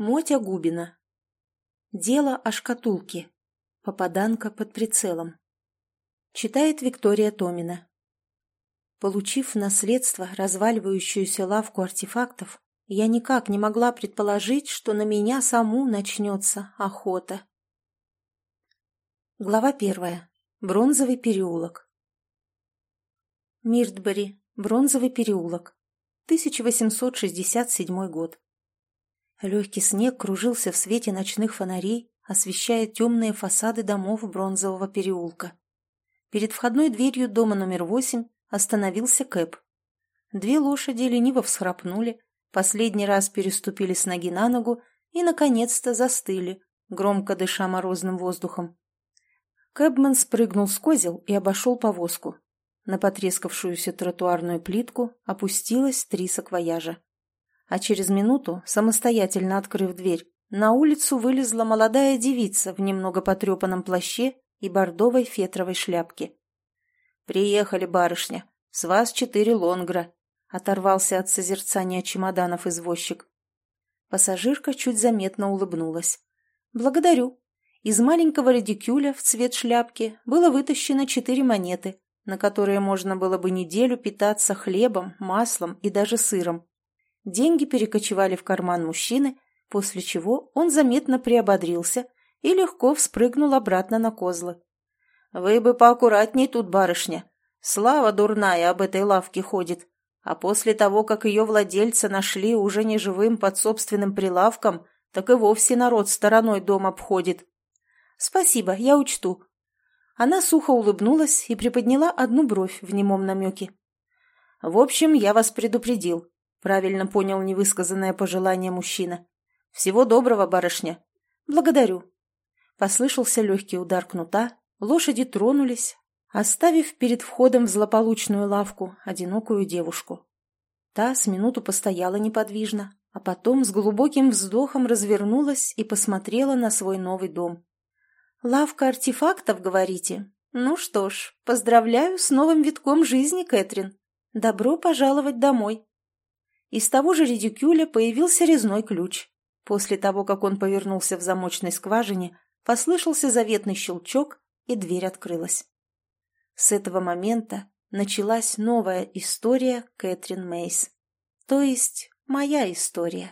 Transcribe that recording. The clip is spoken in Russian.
Мотя Губина. Дело о шкатулке. Попаданка под прицелом. Читает Виктория Томина. Получив в наследство разваливающуюся лавку артефактов, я никак не могла предположить, что на меня саму начнется охота. Глава первая. Бронзовый переулок. Миртбери. Бронзовый переулок. 1867 год. Легкий снег кружился в свете ночных фонарей, освещая темные фасады домов Бронзового переулка. Перед входной дверью дома номер восемь остановился Кэп. Две лошади лениво всхрапнули, последний раз переступили с ноги на ногу и, наконец-то, застыли, громко дыша морозным воздухом. Кэбман спрыгнул с козел и обошел повозку. На потрескавшуюся тротуарную плитку опустилось три саквояжа а через минуту, самостоятельно открыв дверь, на улицу вылезла молодая девица в немного потрепанном плаще и бордовой фетровой шляпке. «Приехали, барышня. С вас четыре лонгра», — оторвался от созерцания чемоданов извозчик. Пассажирка чуть заметно улыбнулась. «Благодарю». Из маленького редикюля в цвет шляпки было вытащено четыре монеты, на которые можно было бы неделю питаться хлебом, маслом и даже сыром. Деньги перекочевали в карман мужчины, после чего он заметно приободрился и легко вспрыгнул обратно на козлы. «Вы бы поаккуратней тут, барышня. Слава дурная об этой лавке ходит. А после того, как ее владельца нашли уже неживым под собственным прилавком, так и вовсе народ стороной дом обходит». «Спасибо, я учту». Она сухо улыбнулась и приподняла одну бровь в немом намеке. «В общем, я вас предупредил. Правильно понял невысказанное пожелание мужчина. «Всего доброго, барышня!» «Благодарю!» Послышался легкий удар кнута, лошади тронулись, оставив перед входом в злополучную лавку одинокую девушку. Та с минуту постояла неподвижно, а потом с глубоким вздохом развернулась и посмотрела на свой новый дом. «Лавка артефактов, говорите? Ну что ж, поздравляю с новым витком жизни, Кэтрин. Добро пожаловать домой!» Из того же редикюля появился резной ключ. После того, как он повернулся в замочной скважине, послышался заветный щелчок, и дверь открылась. С этого момента началась новая история Кэтрин Мейс. То есть моя история.